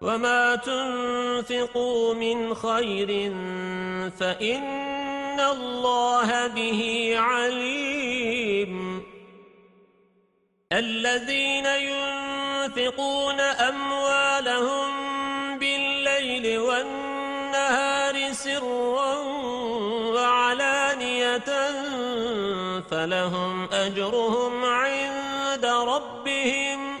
وما تنفقوا من خير فإن الله به عليم الذين ينفقون أموالهم بالليل والنهار النهار سرا وعلانية فلهم أجرهم عند ربهم